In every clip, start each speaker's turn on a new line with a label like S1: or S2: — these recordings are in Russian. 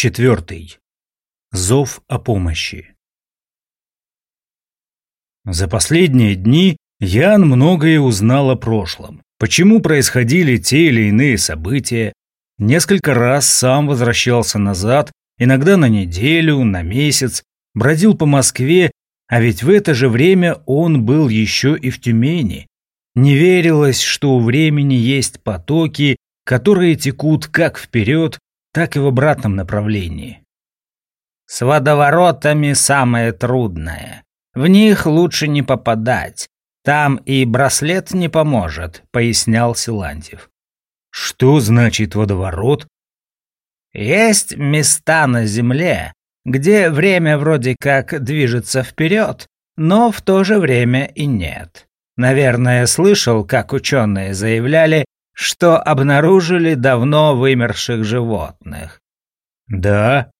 S1: Четвертый. Зов о помощи. За последние дни Ян многое узнал о прошлом. Почему происходили те или иные события. Несколько раз сам возвращался назад, иногда на неделю, на месяц, бродил по Москве, а ведь в это же время он был еще и в Тюмени. Не верилось, что у времени есть потоки, которые текут как вперед, так и в обратном направлении.
S2: С водоворотами самое трудное. В них лучше не попадать. Там и браслет не поможет, пояснял Силантьев.
S1: Что значит водоворот?
S2: Есть места на Земле, где время вроде как движется вперед, но в то же время и нет. Наверное, слышал, как ученые заявляли, что обнаружили давно вымерших животных.
S1: Да.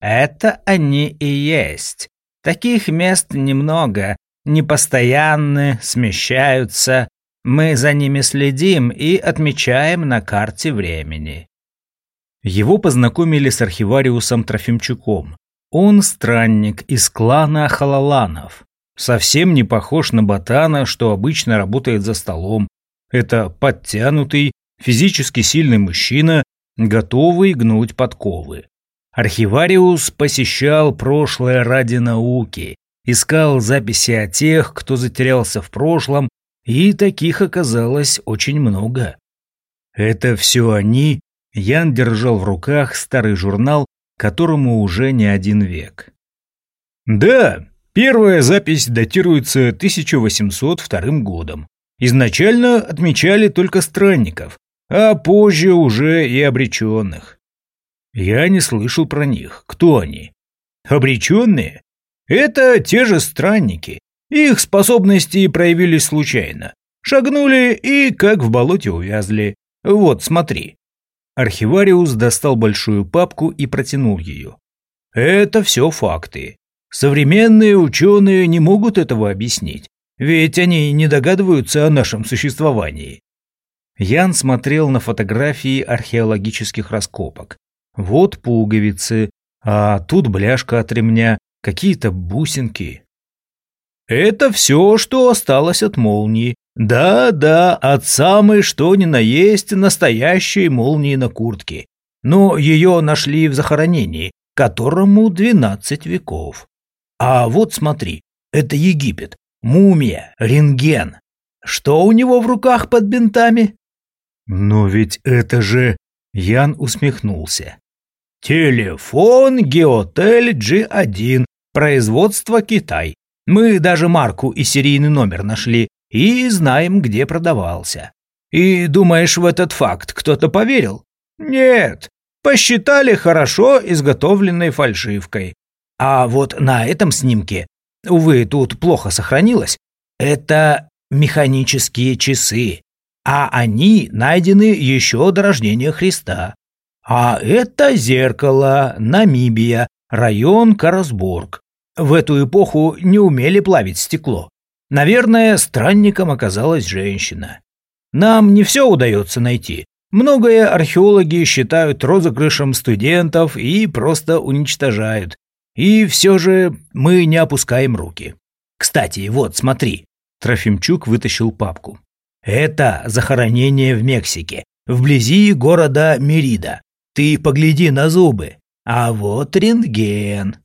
S2: Это они и есть. Таких мест немного, непостоянны, смещаются. Мы за ними следим и отмечаем на карте времени.
S1: Его познакомили с архивариусом Трофимчуком. Он странник из клана Халаланов. Совсем не похож на ботана, что обычно работает за столом, это подтянутый, физически сильный мужчина, готовый гнуть подковы. Архивариус посещал прошлое ради науки, искал записи о тех, кто затерялся в прошлом, и таких оказалось очень много. Это все они, Ян держал в руках старый журнал, которому уже не один век. Да, первая запись датируется 1802 годом. Изначально отмечали только странников, а позже уже и обреченных. Я не слышал про них. Кто они? Обреченные? Это те же странники. Их способности проявились случайно. Шагнули и как в болоте увязли. Вот, смотри. Архивариус достал большую папку и протянул ее. Это все факты. Современные ученые не могут этого объяснить. Ведь они не догадываются о нашем существовании. Ян смотрел на фотографии археологических раскопок. Вот пуговицы, а тут бляшка от ремня, какие-то бусинки. Это все, что осталось от молнии. Да-да, от самой что ни на есть настоящей молнии на куртке. Но ее нашли в захоронении, которому 12 веков. А вот смотри, это Египет. Мумия, рентген. Что у него в руках под бинтами? Но ведь это же... Ян усмехнулся. Телефон Геотель G1, производство Китай. Мы даже марку и серийный номер нашли и знаем, где продавался. И думаешь, в этот факт кто-то поверил? Нет, посчитали хорошо изготовленной фальшивкой. А вот на этом снимке увы, тут плохо сохранилось, это механические часы, а они найдены еще до рождения Христа. А это зеркало, Намибия, район Карасбург. В эту эпоху не умели плавить стекло. Наверное, странником оказалась женщина. Нам не все удается найти. Многое археологи считают розыгрышем студентов и просто уничтожают. И все же мы не опускаем руки. Кстати, вот, смотри. Трофимчук вытащил папку. Это захоронение в Мексике, вблизи города Мерида. Ты погляди на зубы. А вот рентген.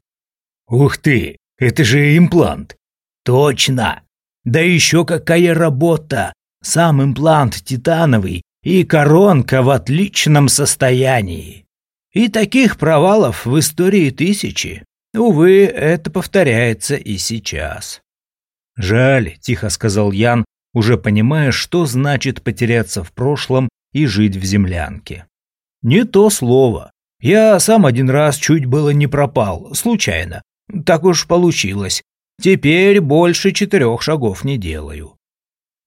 S1: Ух ты, это же имплант. Точно. Да еще какая работа. Сам имплант титановый и коронка в отличном состоянии. И таких провалов в истории тысячи. Увы, это повторяется и сейчас. «Жаль», – тихо сказал Ян, уже понимая, что значит потеряться в прошлом и жить в землянке. «Не то слово. Я сам один раз чуть было не пропал, случайно. Так уж получилось. Теперь больше четырех шагов не делаю».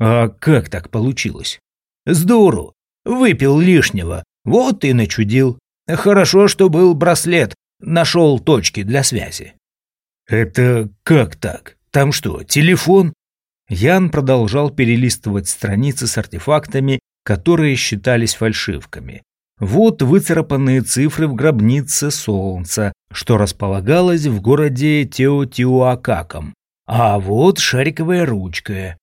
S1: «А как так получилось?» «С дуру. Выпил лишнего. Вот и начудил. Хорошо, что был браслет, Нашел точки для связи. Это как так? Там что, телефон? Ян продолжал перелистывать страницы с артефактами, которые считались фальшивками. Вот выцарапанные цифры в гробнице Солнца, что располагалось в городе Теотиуакаком. А вот шариковая ручка.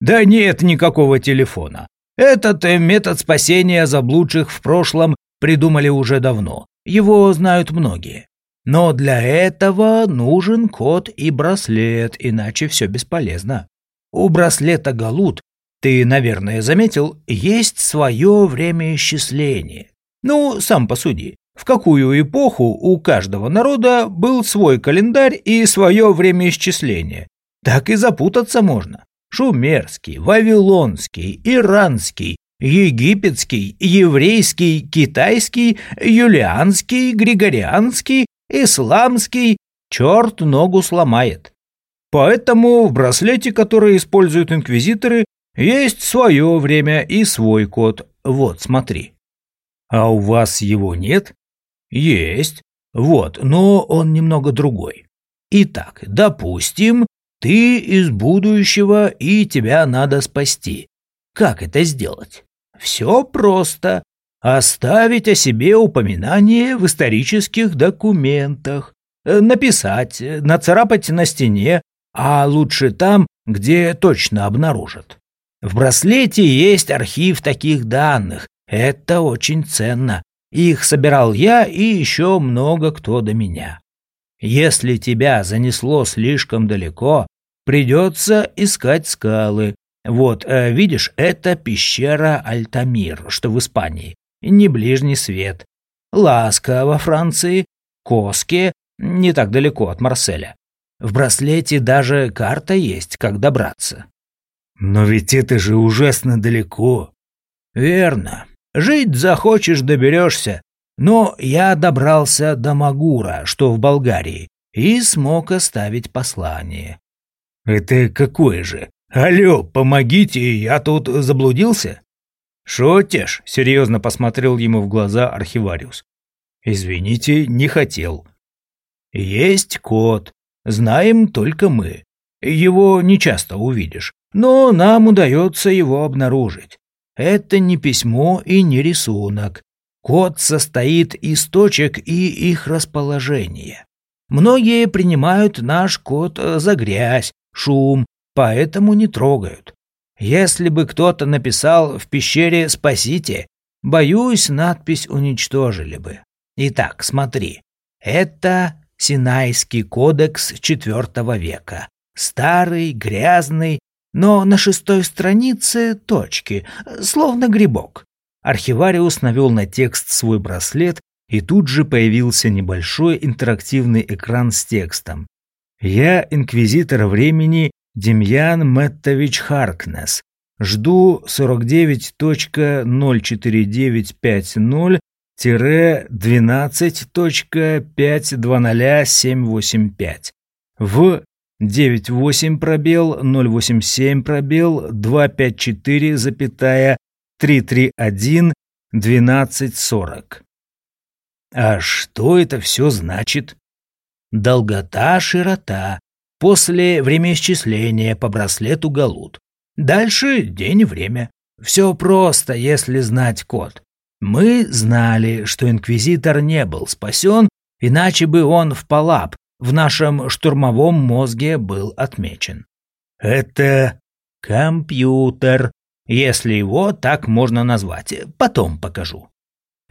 S1: Да нет никакого телефона. Этот э, метод спасения заблудших в прошлом придумали уже давно. Его знают многие. Но для этого нужен код и браслет, иначе все бесполезно. У браслета Галут, ты, наверное, заметил, есть свое время исчисления. Ну, сам посуди. В какую эпоху у каждого народа был свой календарь и свое время исчисления? Так и запутаться можно. Шумерский, вавилонский, иранский, египетский, еврейский, китайский, юлианский, григорианский, исламский, черт ногу сломает. Поэтому в браслете, который используют инквизиторы, есть свое время и свой код. Вот, смотри. А у вас его нет? Есть. Вот, но он немного другой. Итак, допустим, ты из будущего и тебя надо спасти. Как это сделать? Все просто. Оставить о себе упоминание в исторических документах. Э, написать, нацарапать на стене, а лучше там, где точно обнаружат. В браслете есть архив таких данных. Это очень ценно. Их собирал я и еще много кто до меня. Если тебя занесло слишком далеко, придется искать скалы. Вот, э, видишь, это пещера Альтамир, что в Испании не ближний свет. Ласка во Франции, Коске, не так далеко от Марселя. В браслете даже карта есть, как добраться. Но ведь это же ужасно далеко. Верно. Жить захочешь, доберешься. Но я добрался до Магура, что в Болгарии, и смог оставить послание. Это какое же? Алло, помогите, я тут заблудился? «Шутишь?» — серьезно посмотрел ему в глаза архивариус. «Извините, не хотел». «Есть код. Знаем только мы. Его не часто увидишь, но нам удается его обнаружить. Это не письмо и не рисунок. Код состоит из точек и их расположения. Многие принимают наш код за грязь, шум, поэтому не трогают. Если бы кто-то написал в пещере «Спасите», боюсь, надпись уничтожили бы. Итак, смотри. Это Синайский кодекс IV века. Старый, грязный, но на шестой странице точки, словно грибок. Архивариус навел на текст свой браслет, и тут же появился небольшой интерактивный экран с текстом. «Я, инквизитор времени, Демьян Мэттович Харкнес. Жду 49.049.50-12.520785. В 98 пробел 087 пробел 254 запятая 331 1240. А что это все значит? Долгота, широта, После времяисчисления по браслету Галут. Дальше день и время. Все просто, если знать код. Мы знали, что Инквизитор не был спасен, иначе бы он в Палап, в нашем штурмовом мозге был отмечен. Это компьютер, если его так можно назвать. Потом покажу.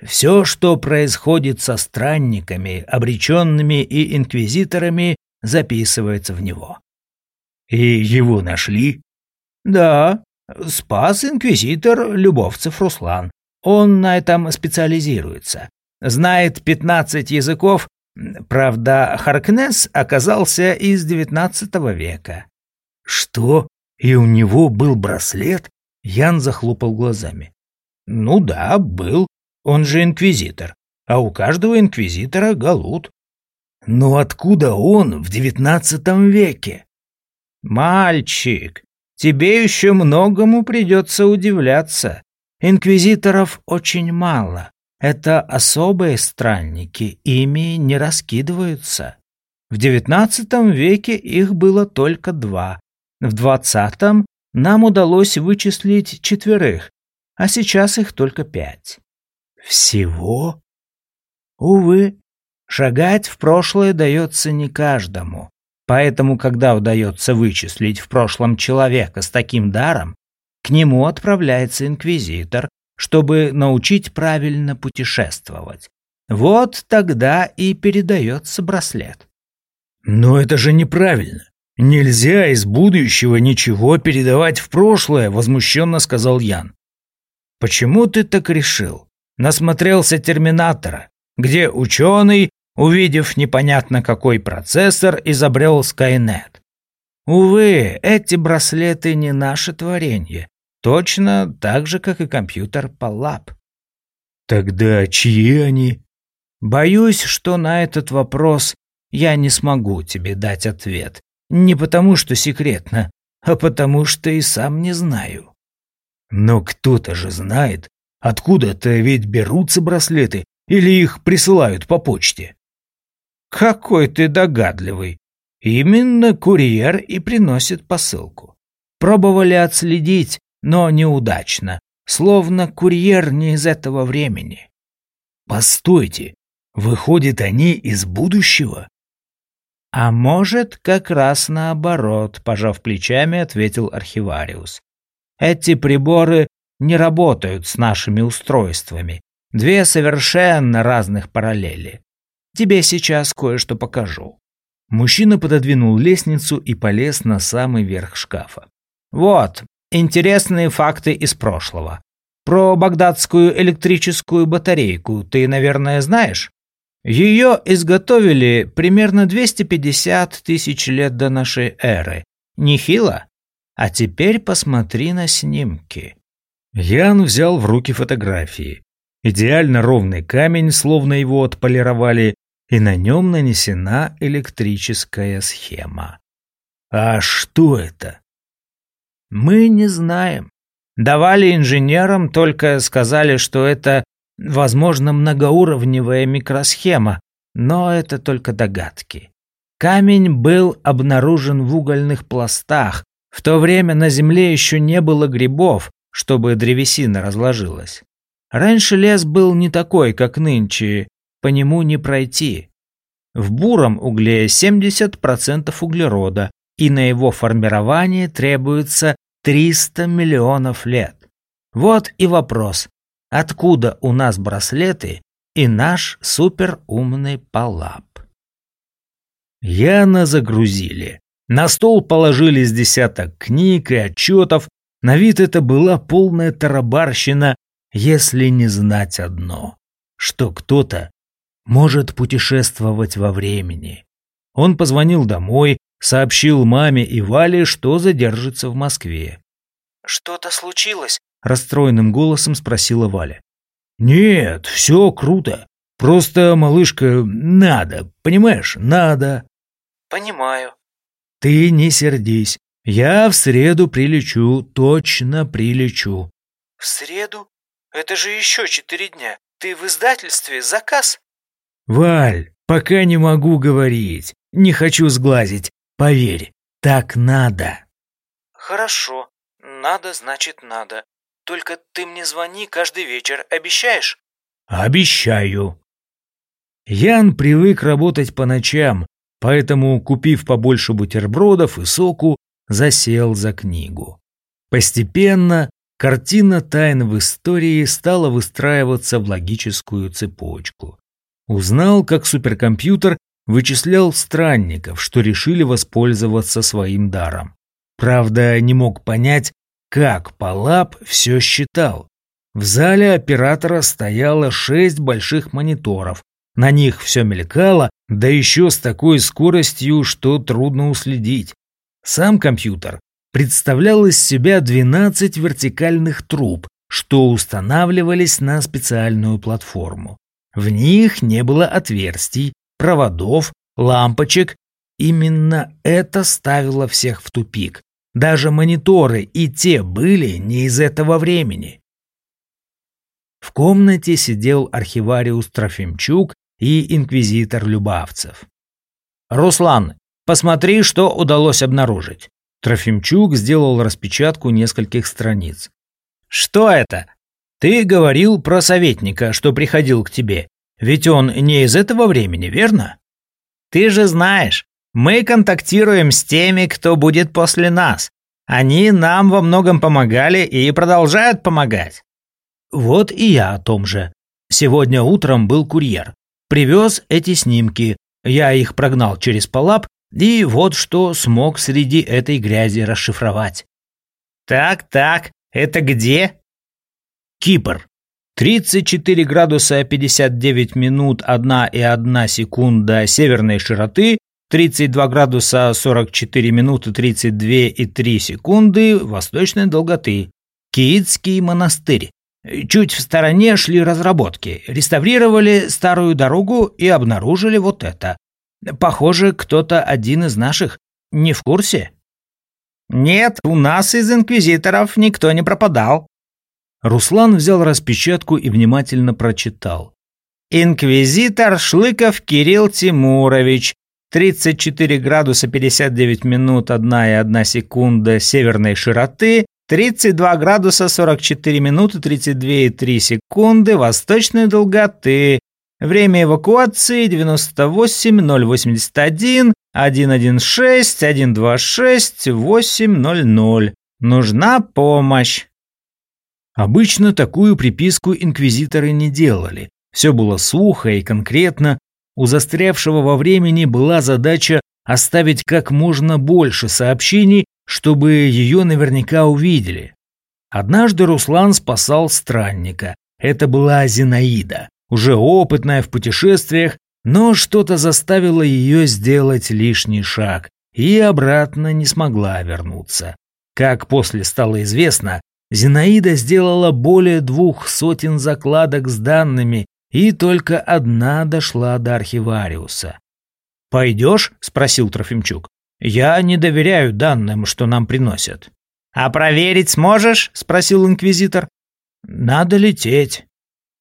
S1: Все, что происходит со странниками, обреченными и инквизиторами, записывается в него. И его нашли? Да, спас инквизитор Любовцев Руслан. Он на этом специализируется. Знает 15 языков, правда, Харкнес оказался из XIX века. Что? И у него был браслет? Ян захлопал глазами. Ну да, был. Он же инквизитор. А у каждого инквизитора галут. Но откуда он в девятнадцатом веке? Мальчик, тебе еще многому придется удивляться. Инквизиторов очень мало. Это особые странники, ими не раскидываются. В девятнадцатом веке их было только два. В двадцатом нам удалось вычислить четверых, а сейчас их только пять.
S2: Всего? Увы, шагать в прошлое дается не каждому. Поэтому, когда удается вычислить в прошлом человека с таким даром, к нему отправляется инквизитор, чтобы научить правильно путешествовать. Вот тогда и передается браслет.
S1: Но это же неправильно. Нельзя из будущего ничего передавать в прошлое, возмущенно сказал Ян.
S2: Почему ты так решил? Насмотрелся Терминатора, где ученый, увидев непонятно какой процессор, изобрел Скайнет. Увы, эти браслеты не наше творение, точно так же, как и компьютер Паллап.
S1: Тогда чьи они?
S2: Боюсь, что на этот вопрос я не смогу тебе дать ответ. Не потому, что секретно, а потому, что и сам не знаю.
S1: Но кто-то же знает, откуда-то ведь берутся браслеты или их присылают по почте.
S2: Какой ты догадливый. Именно курьер и приносит посылку. Пробовали отследить, но неудачно, словно курьер не из этого времени.
S1: Постойте, выходит, они из будущего?
S2: А может, как раз наоборот, пожав плечами, ответил архивариус. Эти приборы не работают с нашими устройствами. Две совершенно разных параллели. Тебе сейчас кое-что покажу.
S1: Мужчина пододвинул лестницу и полез на самый верх шкафа.
S2: Вот, интересные факты из прошлого. Про багдадскую электрическую батарейку ты, наверное, знаешь? Ее изготовили примерно 250 тысяч лет до нашей эры. Нехило? А теперь посмотри на снимки.
S1: Ян взял в руки фотографии. Идеально ровный камень, словно его отполировали, и на нем нанесена электрическая схема. А что это?
S2: Мы не знаем. Давали инженерам, только сказали, что это Возможно, многоуровневая микросхема, но это только догадки. Камень был обнаружен в угольных пластах. В то время на Земле еще не было грибов, чтобы древесина разложилась. Раньше лес был не такой, как нынче, по нему не пройти. В буром угле 70% углерода, и на его формирование требуется 300 миллионов лет. Вот и вопрос, откуда у нас браслеты и наш суперумный палап.
S1: Яна загрузили. На стол положили с десяток книг и отчетов. На вид это была полная тарабарщина, если не знать одно, что кто-то может путешествовать во времени. Он позвонил домой, сообщил маме и Вале, что задержится в Москве.
S2: «Что-то случилось?»
S1: расстроенным голосом спросила Валя. Нет, все круто. Просто, малышка, надо, понимаешь, надо.
S2: Понимаю.
S1: Ты не сердись. Я в среду прилечу, точно прилечу.
S2: В среду? Это же еще четыре дня. Ты в издательстве заказ?
S1: Валь, пока не могу говорить. Не хочу сглазить. Поверь, так надо.
S2: Хорошо. Надо, значит, надо. Только ты мне звони каждый вечер, обещаешь?
S1: Обещаю. Ян привык работать по ночам, поэтому, купив побольше бутербродов и соку, засел за книгу. Постепенно картина тайн в истории стала выстраиваться в логическую цепочку. Узнал, как суперкомпьютер вычислял странников, что решили воспользоваться своим даром. Правда, не мог понять, как Палап все считал. В зале оператора стояло шесть больших мониторов. На них все мелькало, да еще с такой скоростью, что трудно уследить. Сам компьютер представлял из себя 12 вертикальных труб, что устанавливались на специальную платформу. В них не было отверстий, проводов, лампочек. Именно это ставило всех в тупик. Даже мониторы и те были не из этого времени. В комнате сидел архивариус Трофимчук и инквизитор Любавцев.
S2: «Руслан, посмотри, что удалось обнаружить».
S1: Трофимчук сделал распечатку нескольких страниц.
S2: «Что это?»
S1: Ты говорил про советника, что приходил к тебе. Ведь он не из этого времени, верно?
S2: Ты же знаешь, мы контактируем с теми, кто будет после нас. Они нам во многом помогали и продолжают помогать.
S1: Вот и я о том же. Сегодня утром был курьер. Привез эти снимки. Я их прогнал через Палап, и вот что смог среди этой грязи расшифровать.
S2: Так-так, это где?
S1: Кипр. 34 градуса 59 минут 1 и 1 секунда северной широты, 32 градуса 44 минуты 32 и 3 секунды восточной долготы. Киитский монастырь. Чуть в стороне шли разработки, реставрировали старую дорогу и обнаружили вот это. Похоже, кто-то один из наших. Не в курсе?
S2: Нет, у нас из инквизиторов никто не пропадал.
S1: Руслан взял распечатку и внимательно прочитал.
S2: Инквизитор Шлыков Кирилл Тимурович, 34 градуса 59 минут 1 и 1 секунда северной широты, 32 градуса 44 минуты 32 и 3 секунды восточной долготы. Время эвакуации 98 081 116 126 800. Нужна помощь.
S1: Обычно такую приписку инквизиторы не делали. Все было сухо и конкретно. У застрявшего во времени была задача оставить как можно больше сообщений чтобы ее наверняка увидели. Однажды Руслан спасал странника. Это была Зинаида, уже опытная в путешествиях, но что-то заставило ее сделать лишний шаг и обратно не смогла вернуться. Как после стало известно, Зинаида сделала более двух сотен закладок с данными, и только одна дошла до архивариуса. «Пойдешь?» – спросил Трофимчук. Я не доверяю данным, что нам приносят.
S2: А проверить сможешь? спросил инквизитор.
S1: Надо лететь.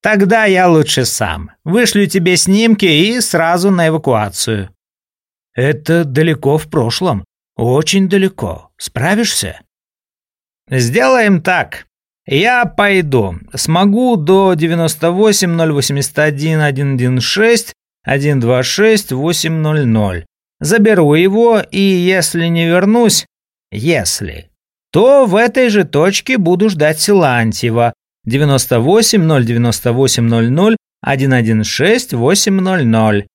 S2: Тогда я лучше сам. Вышлю тебе снимки и сразу на эвакуацию.
S1: Это далеко в прошлом. Очень далеко. Справишься?
S2: Сделаем так. Я пойду. Смогу до 98 081 116 126 800. Заберу его, и если не вернусь, если, то в этой же точке буду ждать Силантьева. 98 098 00 116 800.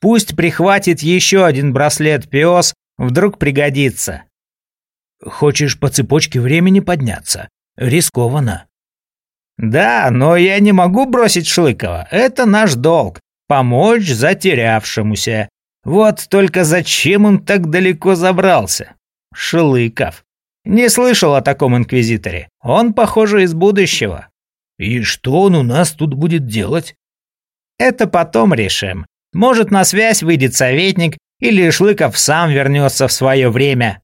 S2: Пусть прихватит еще один браслет пес, вдруг пригодится.
S1: Хочешь по цепочке времени подняться? Рискованно.
S2: Да, но я не могу бросить Шлыкова. Это наш долг помочь затерявшемуся. Вот только зачем он так далеко забрался? Шлыков. Не слышал о таком инквизиторе. Он, похоже, из будущего.
S1: И что он у нас тут будет делать?
S2: Это потом решим. Может, на связь выйдет советник, или Шлыков сам вернется в свое время.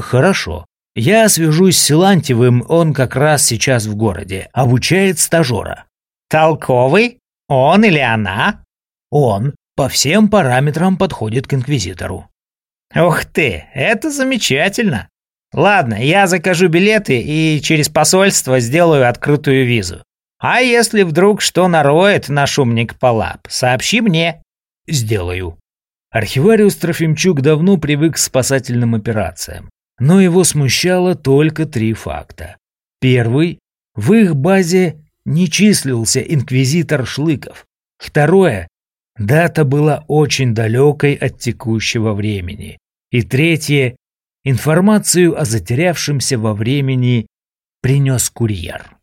S1: Хорошо. Я свяжусь с Силантьевым, он как раз сейчас в городе, обучает стажера.
S2: Толковый? Он или она?
S1: Он по всем параметрам подходит к инквизитору.
S2: Ух ты, это замечательно. Ладно, я закажу билеты и через посольство сделаю открытую визу. А если вдруг что нароет наш умник Палап, сообщи мне.
S1: Сделаю. Архивариус Трофимчук давно привык к спасательным операциям, но его смущало только три факта. Первый – в их базе не числился инквизитор Шлыков. Второе Дата была очень далекой от текущего времени. И третье, информацию о затерявшемся во времени принес курьер.